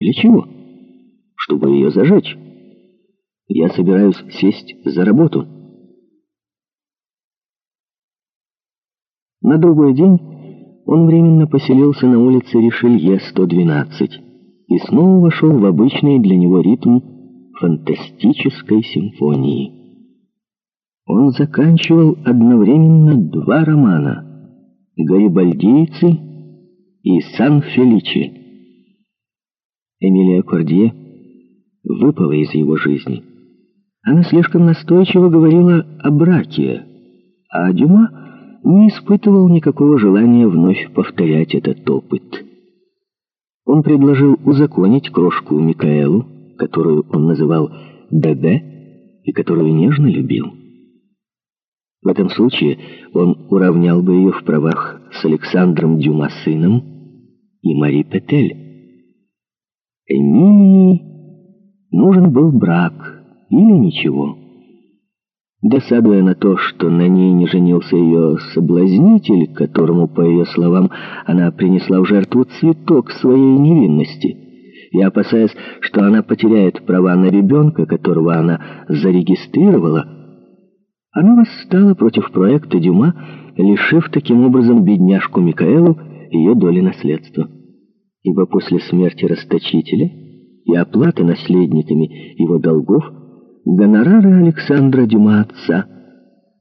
Для чего? Чтобы ее зажечь. Я собираюсь сесть за работу. На другой день он временно поселился на улице Ришелье, 112, и снова вошел в обычный для него ритм фантастической симфонии. Он заканчивал одновременно два романа «Гарибальдийцы» и «Сан-Феличи». Эмилия Кордье выпала из его жизни. Она слишком настойчиво говорила о браке, а Дюма не испытывал никакого желания вновь повторять этот опыт. Он предложил узаконить крошку Микаэлу, которую он называл «Бебе» и которую нежно любил. В этом случае он уравнял бы ее в правах с Александром Дюма сыном и Мари Петель. Эмилии нужен был брак или ничего. Досадуя на то, что на ней не женился ее соблазнитель, которому, по ее словам, она принесла в жертву цветок своей невинности, и опасаясь, что она потеряет права на ребенка, которого она зарегистрировала, она восстала против проекта Дюма, лишив таким образом бедняжку Микаэлу ее доли наследства. Ибо после смерти расточителя и оплаты наследниками его долгов гонорары Александра Дюма отца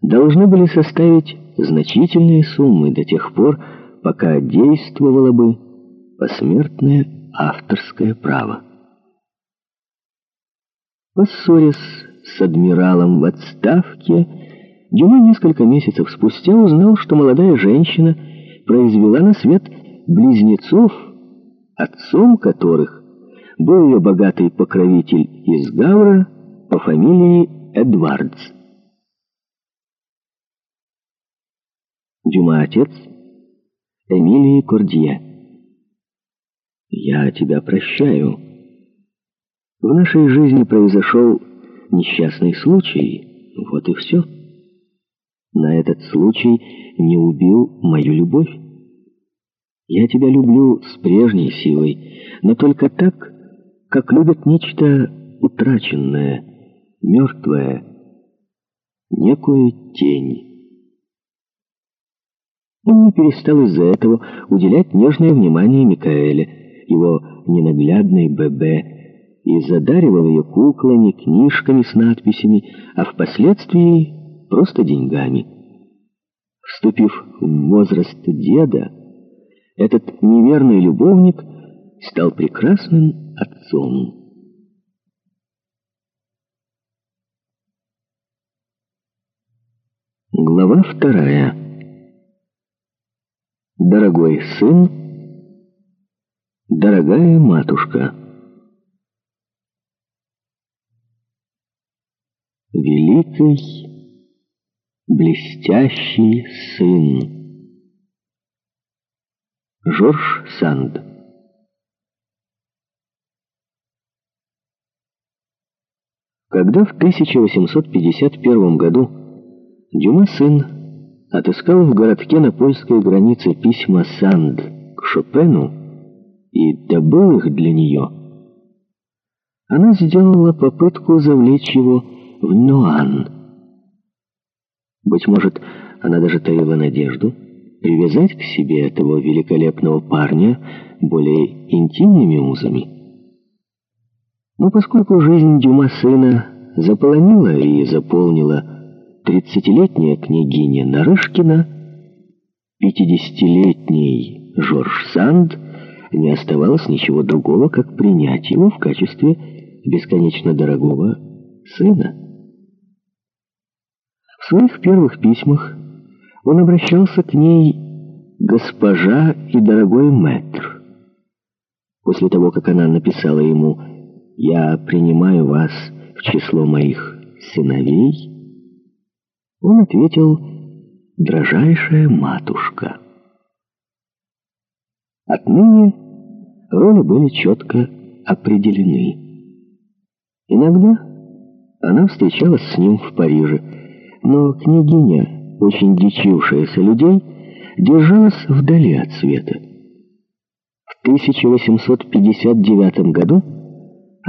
должны были составить значительные суммы до тех пор, пока действовало бы посмертное авторское право. Поссорясь с адмиралом в отставке, Дюма несколько месяцев спустя узнал, что молодая женщина произвела на свет близнецов, отцом которых был ее богатый покровитель из Гавра по фамилии Эдвардс. Дюма отец Эмилии Кордье. «Я тебя прощаю. В нашей жизни произошел несчастный случай, вот и все» на этот случай не убил мою любовь. Я тебя люблю с прежней силой, но только так, как любят нечто утраченное, мертвое, некую тень. Он не перестал из-за этого уделять нежное внимание Микаэле, его ненаглядной ББ, и задаривал ее куклами, книжками с надписями, а впоследствии просто деньгами. Вступив в возраст деда, этот неверный любовник стал прекрасным отцом. Глава вторая. Дорогой сын, дорогая матушка. Великий Блестящий сын. Жорж Санд. Когда в 1851 году Дюма сын отыскал в городке на польской границе письма Санд к Шопену и добыл их для нее, она сделала попытку завлечь его в Нуан – быть может, она даже таила надежду привязать к себе этого великолепного парня более интимными узами. Но поскольку жизнь Дюма сына заполонила и заполнила тридцатилетняя княгиня Нарышкина, пятидесятилетний Жорж Санд не оставалось ничего другого, как принять его в качестве бесконечно дорогого сына. В своих первых письмах он обращался к ней «госпожа и дорогой мэтр». После того, как она написала ему «я принимаю вас в число моих сыновей», он ответил «дрожайшая матушка». Отныне роли были четко определены. Иногда она встречалась с ним в Париже, но княгиня, очень дичившаяся людей, держалась вдали от света. В 1859 году